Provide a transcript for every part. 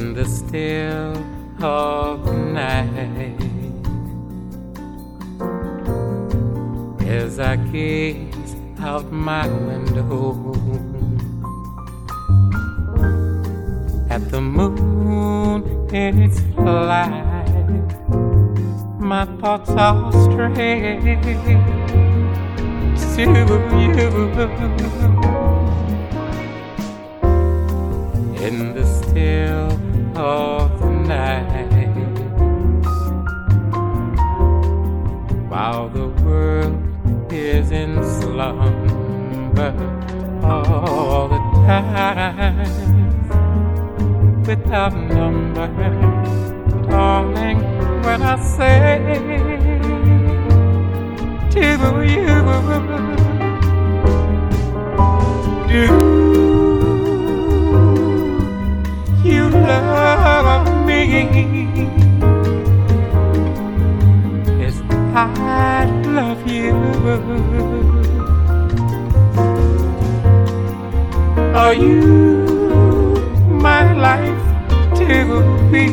In the still of night as I gaze out my window at the moon in its flight. My thoughts all stray to you in the still of the night. While the world is in slumber all the time without number darling when I say to you do love me as I love you. Are you my life to be?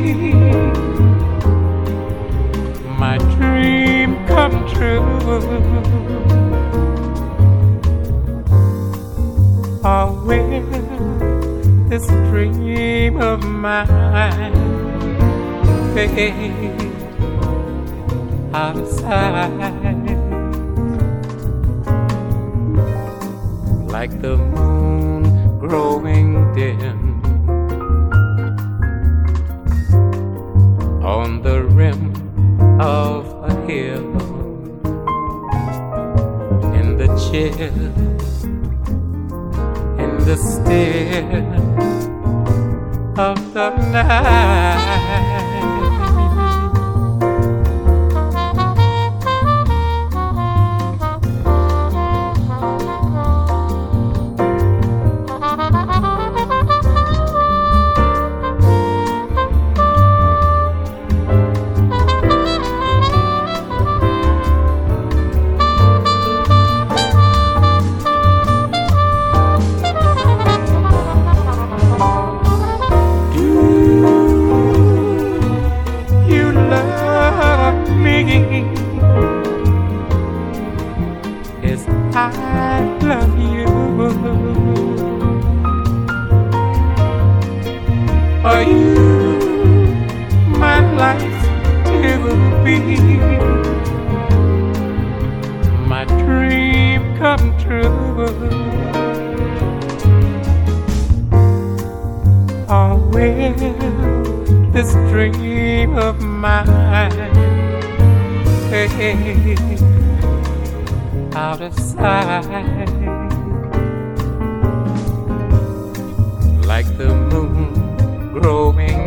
My dream come true. Or will this dream of mine. Fade out of sight. Like the moon growing dim on the rim of a hill. In the chill the still be my dream come true. Oh, will this dream of mine fade out of sight like the moon growing?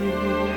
Ooh.